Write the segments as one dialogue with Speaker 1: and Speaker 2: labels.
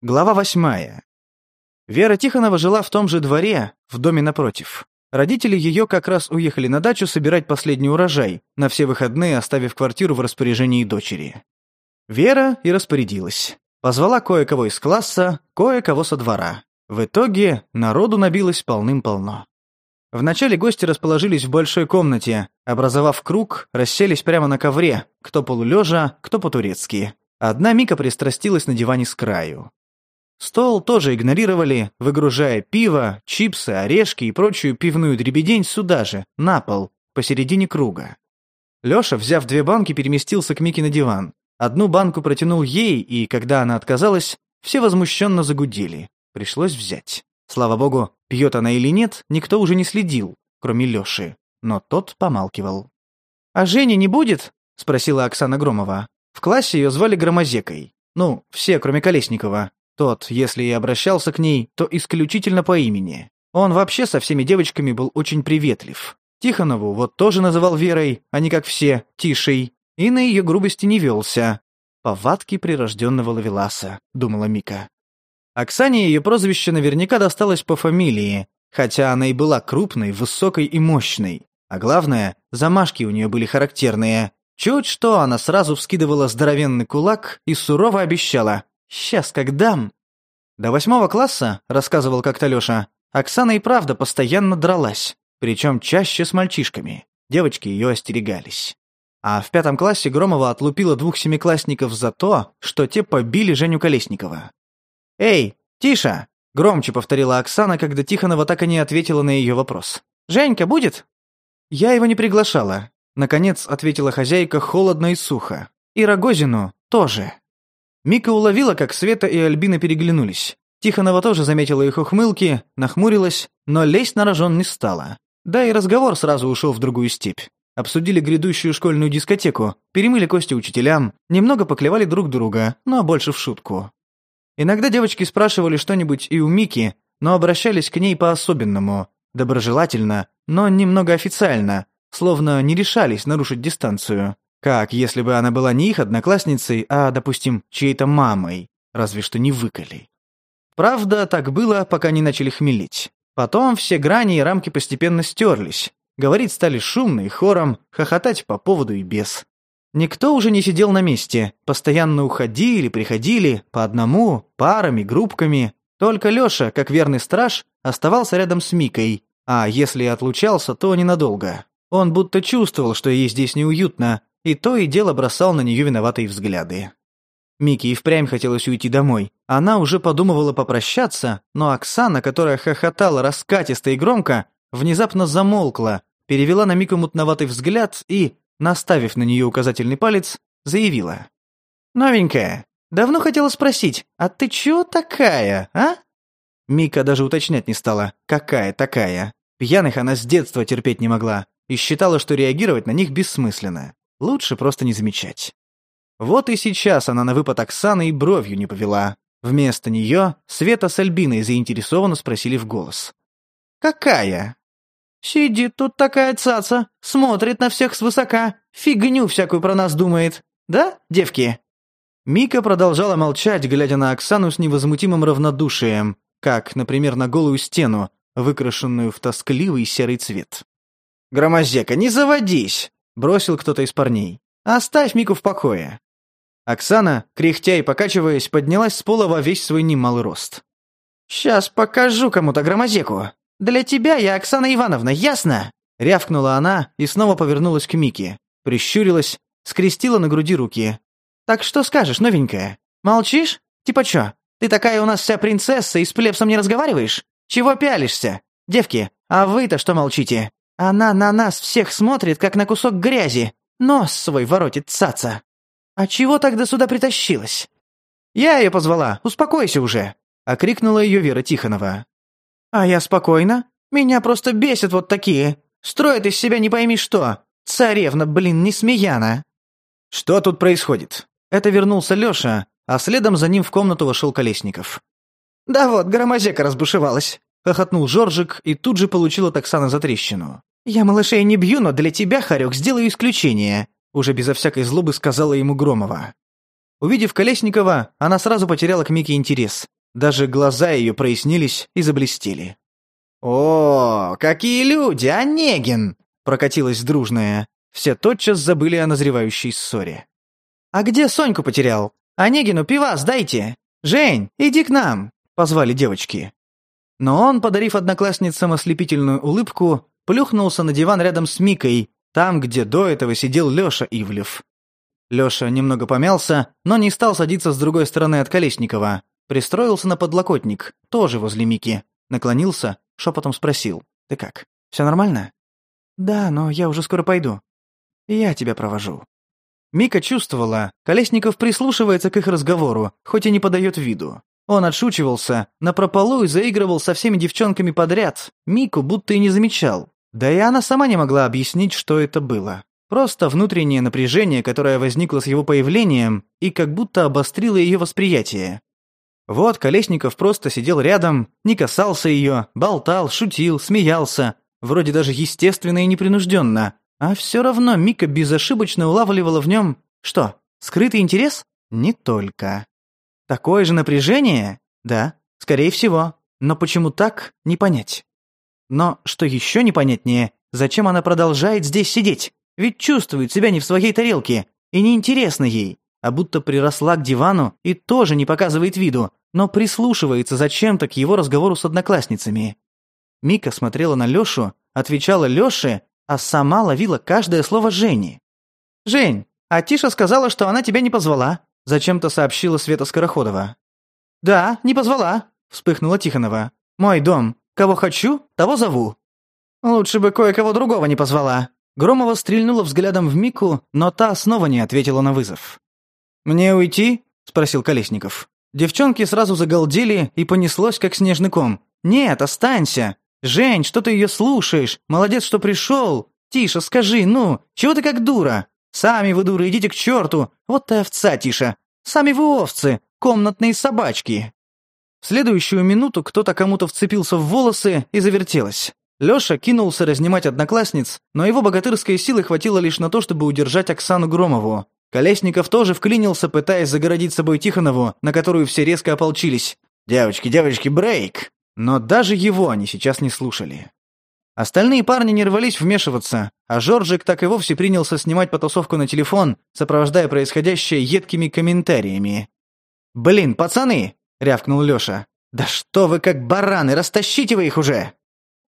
Speaker 1: Глава восьмая. Вера Тихонова жила в том же дворе, в доме напротив. Родители ее как раз уехали на дачу собирать последний урожай, на все выходные оставив квартиру в распоряжении дочери. Вера и распорядилась. Позвала кое-кого из класса, кое-кого со двора. В итоге народу набилось полным-полно. Вначале гости расположились в большой комнате, образовав круг, расселись прямо на ковре, кто полулежа, кто по-турецки. Одна Мика пристрастилась на диване с краю. Стол тоже игнорировали, выгружая пиво, чипсы, орешки и прочую пивную дребедень сюда же, на пол, посередине круга. Лёша, взяв две банки, переместился к Мике на диван. Одну банку протянул ей, и когда она отказалась, все возмущенно загудели. Пришлось взять. Слава богу, пьет она или нет, никто уже не следил, кроме Лёши. Но тот помалкивал. «А Жени не будет?» — спросила Оксана Громова. В классе её звали Громозекой. Ну, все, кроме Колесникова, тот, если и обращался к ней, то исключительно по имени. Он вообще со всеми девочками был очень приветлив. Тихонову вот тоже называл Верой, а не как все, Тишей, и на ее грубости не велся. «Повадки прирожденного ловеласа», — думала Мика. Оксане ее прозвище наверняка досталось по фамилии, хотя она и была крупной, высокой и мощной. А главное, замашки у нее были характерные. Чуть что, она сразу вскидывала здоровенный кулак и сурово обещала Сейчас как дам!» До восьмого класса, рассказывал как-то Лёша, Оксана и правда постоянно дралась, причем чаще с мальчишками. Девочки ее остерегались. А в пятом классе Громова отлупила двух семиклассников за то, что те побили Женю Колесникова. «Эй, тише, — громче повторила Оксана, когда Тихонова так и не ответила на ее вопрос. «Женька будет?» «Я его не приглашала», — наконец ответила хозяйка холодно и сухо. «И Рогозину тоже». Мика уловила, как Света и Альбина переглянулись. Тихонова тоже заметила их ухмылки, нахмурилась, но лезть на рожон не стала. Да и разговор сразу ушел в другую степь. Обсудили грядущую школьную дискотеку, перемыли кости учителям, немного поклевали друг друга, но больше в шутку. Иногда девочки спрашивали что-нибудь и у Мики, но обращались к ней по-особенному, доброжелательно, но немного официально, словно не решались нарушить дистанцию. Как, если бы она была не их одноклассницей, а, допустим, чьей-то мамой, разве что не выколи. Правда, так было, пока не начали хмелить. Потом все грани и рамки постепенно стерлись. Говорить стали шумно и хором, хохотать по поводу и без. Никто уже не сидел на месте, постоянно уходили, приходили, по одному, парами, группками. Только Лёша, как верный страж, оставался рядом с Микой, а если и отлучался, то ненадолго. Он будто чувствовал, что ей здесь неуютно, и то и дело бросал на нее виноватые взгляды. Микки и впрямь хотелось уйти домой. Она уже подумывала попрощаться, но Оксана, которая хохотала раскатисто и громко, внезапно замолкла, перевела на Мику мутноватый взгляд и, наставив на нее указательный палец, заявила. «Новенькая, давно хотела спросить, а ты чего такая, а?» Мика даже уточнять не стала, какая такая. Пьяных она с детства терпеть не могла и считала, что реагировать на них бессмысленно. Лучше просто не замечать. Вот и сейчас она на выпад Оксаны и бровью не повела. Вместо нее Света с Альбиной заинтересованно спросили в голос. «Какая?» «Сидит тут такая цаца, смотрит на всех свысока, фигню всякую про нас думает. Да, девки?» Мика продолжала молчать, глядя на Оксану с невозмутимым равнодушием, как, например, на голую стену, выкрашенную в тоскливый серый цвет. «Громозека, не заводись!» бросил кто-то из парней. «Оставь Мику в покое!» Оксана, кряхтя и покачиваясь, поднялась с пола во весь свой немалый рост. «Сейчас покажу кому-то громозеку. Для тебя я Оксана Ивановна, ясно?» Рявкнула она и снова повернулась к Мике, прищурилась, скрестила на груди руки. «Так что скажешь, новенькая? Молчишь? Типа чё, ты такая у нас вся принцесса и с плебсом не разговариваешь? Чего пялишься? Девки, а вы-то что молчите? Она на нас всех смотрит, как на кусок грязи. Нос свой воротит цаца. А чего тогда сюда притащилась? Я ее позвала, успокойся уже!» а — окрикнула ее Вера Тихонова. «А я спокойно. Меня просто бесят вот такие. Строят из себя не пойми что. Царевна, блин, несмеяна!» «Что тут происходит?» Это вернулся Леша, а следом за ним в комнату вошел Колесников. «Да вот, громозека разбушевалась!» — хохотнул Жоржик и тут же получил от Оксаны затрещину. «Я малышей не бью, но для тебя, Харек, сделаю исключение», уже безо всякой злобы сказала ему Громова. Увидев Колесникова, она сразу потеряла к Мике интерес. Даже глаза ее прояснились и заблестели. «О, какие люди, Онегин!» прокатилась дружная. Все тотчас забыли о назревающей ссоре. «А где Соньку потерял? Онегину пива сдайте! Жень, иди к нам!» позвали девочки. Но он, подарив одноклассницам ослепительную улыбку, плюхнулся на диван рядом с Микой, там, где до этого сидел Лёша Ивлев. Лёша немного помялся, но не стал садиться с другой стороны от Колесникова. Пристроился на подлокотник, тоже возле Мики. Наклонился, шепотом спросил. «Ты как? Всё нормально?» «Да, но я уже скоро пойду. Я тебя провожу». Мика чувствовала, Колесников прислушивается к их разговору, хоть и не подает виду. Он отшучивался, напропалу и заигрывал со всеми девчонками подряд, Мику будто и не замечал. Да и она сама не могла объяснить, что это было. Просто внутреннее напряжение, которое возникло с его появлением, и как будто обострило ее восприятие. Вот Колесников просто сидел рядом, не касался ее, болтал, шутил, смеялся, вроде даже естественно и непринужденно, а все равно Мика безошибочно улавливала в нем... Что, скрытый интерес? Не только. Такое же напряжение? Да, скорее всего. Но почему так, не понять. Но, что еще непонятнее, зачем она продолжает здесь сидеть? Ведь чувствует себя не в своей тарелке и неинтересно ей, а будто приросла к дивану и тоже не показывает виду, но прислушивается зачем-то к его разговору с одноклассницами. Мика смотрела на Лешу, отвечала Леше, а сама ловила каждое слово Жени. «Жень, а Тиша сказала, что она тебя не позвала», — зачем-то сообщила Света Скороходова. «Да, не позвала», — вспыхнула Тихонова. «Мой дом. Кого хочу, того зову». «Лучше бы кое-кого другого не позвала». Громова стрельнула взглядом в Мику, но та снова не ответила на вызов. «Мне уйти?» — спросил Колесников. Девчонки сразу загалдели и понеслось, как снежный ком. «Нет, останься! Жень, что ты ее слушаешь? Молодец, что пришел! Тиша, скажи, ну, чего ты как дура? Сами вы дуры, идите к черту! Вот ты овца, Тиша! Сами вы овцы, комнатные собачки!» В следующую минуту кто-то кому-то вцепился в волосы и завертелось. Лёша кинулся разнимать одноклассниц, но его богатырской силы хватило лишь на то, чтобы удержать Оксану Громову. Колесников тоже вклинился, пытаясь загородить собой Тихонову, на которую все резко ополчились. «Девочки, девочки, брейк!» Но даже его они сейчас не слушали. Остальные парни не рвались вмешиваться, а Жоржик так и вовсе принялся снимать потасовку на телефон, сопровождая происходящее едкими комментариями. «Блин, пацаны, — рявкнул Лёша. «Да что вы как бараны, растащите вы их уже!»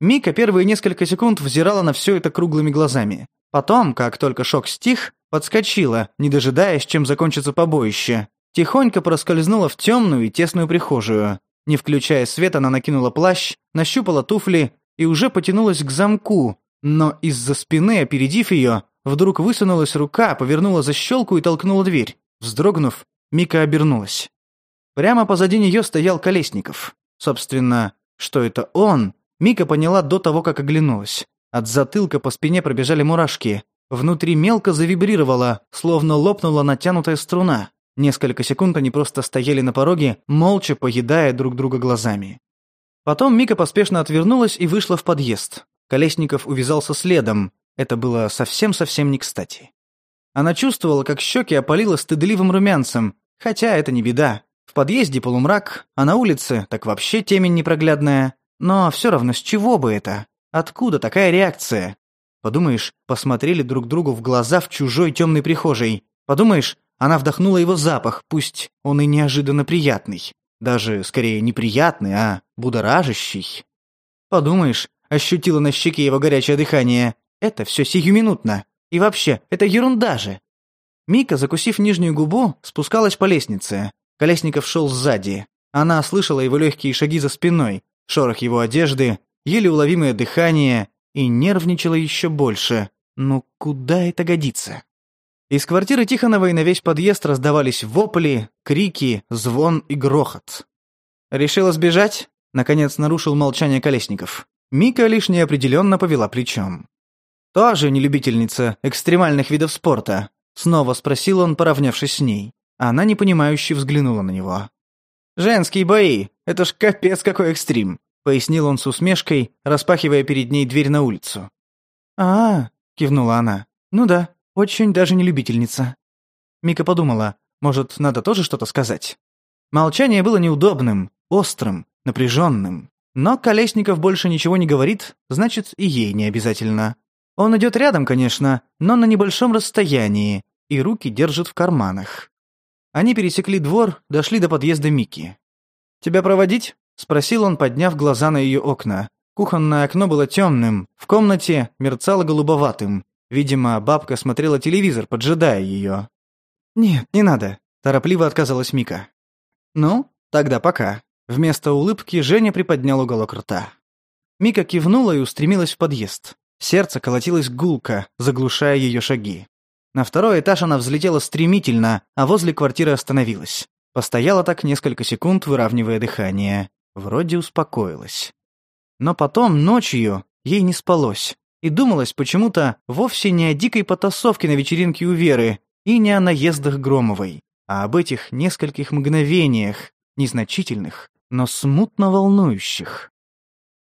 Speaker 1: Мика первые несколько секунд взирала на все это круглыми глазами. Потом, как только шок стих, подскочила, не дожидаясь, чем закончится побоище. Тихонько проскользнула в темную и тесную прихожую. Не включая свет, она накинула плащ, нащупала туфли и уже потянулась к замку, но из-за спины, опередив ее, вдруг высунулась рука, повернула защелку и толкнула дверь. Вздрогнув, Мика обернулась. Прямо позади нее стоял Колесников. Собственно, что это он, Мика поняла до того, как оглянулась. От затылка по спине пробежали мурашки. Внутри мелко завибрировало, словно лопнула натянутая струна. Несколько секунд они просто стояли на пороге, молча поедая друг друга глазами. Потом Мика поспешно отвернулась и вышла в подъезд. Колесников увязался следом. Это было совсем-совсем не кстати. Она чувствовала, как щеки опалило стыдливым румянцем, хотя это не беда. В подъезде полумрак, а на улице так вообще темень непроглядная. Но все равно с чего бы это? Откуда такая реакция? Подумаешь, посмотрели друг другу в глаза в чужой темной прихожей. Подумаешь, она вдохнула его запах, пусть он и неожиданно приятный. Даже, скорее, неприятный, а будоражащий. Подумаешь, ощутила на щеке его горячее дыхание. Это все сиюминутно. И вообще, это ерунда же. Мика, закусив нижнюю губу, спускалась по лестнице. Колесников шел сзади. Она слышала его легкие шаги за спиной, шорох его одежды, еле уловимое дыхание и нервничала еще больше. Но куда это годится? Из квартиры Тихоновой на весь подъезд раздавались вопли, крики, звон и грохот. «Решила сбежать?» — наконец нарушил молчание Колесников. Мика лишь неопределенно повела плечом. «Тоже не любительница экстремальных видов спорта?» — снова спросил он, поравнявшись с ней. Она непонимающе взглянула на него. «Женские бои! Это ж капец какой экстрим!» — пояснил он с усмешкой, распахивая перед ней дверь на улицу. а, -а, -а кивнула она. «Ну да, очень даже не любительница». Мика подумала, может, надо тоже что-то сказать? Молчание было неудобным, острым, напряженным. Но Колесников больше ничего не говорит, значит, и ей не обязательно. Он идет рядом, конечно, но на небольшом расстоянии, и руки держит в карманах. Они пересекли двор, дошли до подъезда Микки. «Тебя проводить?» – спросил он, подняв глаза на ее окна. Кухонное окно было темным, в комнате мерцало голубоватым. Видимо, бабка смотрела телевизор, поджидая ее. «Нет, не надо», – торопливо отказалась Мика. «Ну, тогда пока». Вместо улыбки Женя приподнял уголок рта. Мика кивнула и устремилась в подъезд. Сердце колотилось гулко, заглушая ее шаги. На второй этаж она взлетела стремительно, а возле квартиры остановилась. Постояла так несколько секунд, выравнивая дыхание. Вроде успокоилась. Но потом, ночью, ей не спалось. И думалось почему-то вовсе не о дикой потасовке на вечеринке у Веры и не о наездах Громовой, а об этих нескольких мгновениях, незначительных, но смутно волнующих.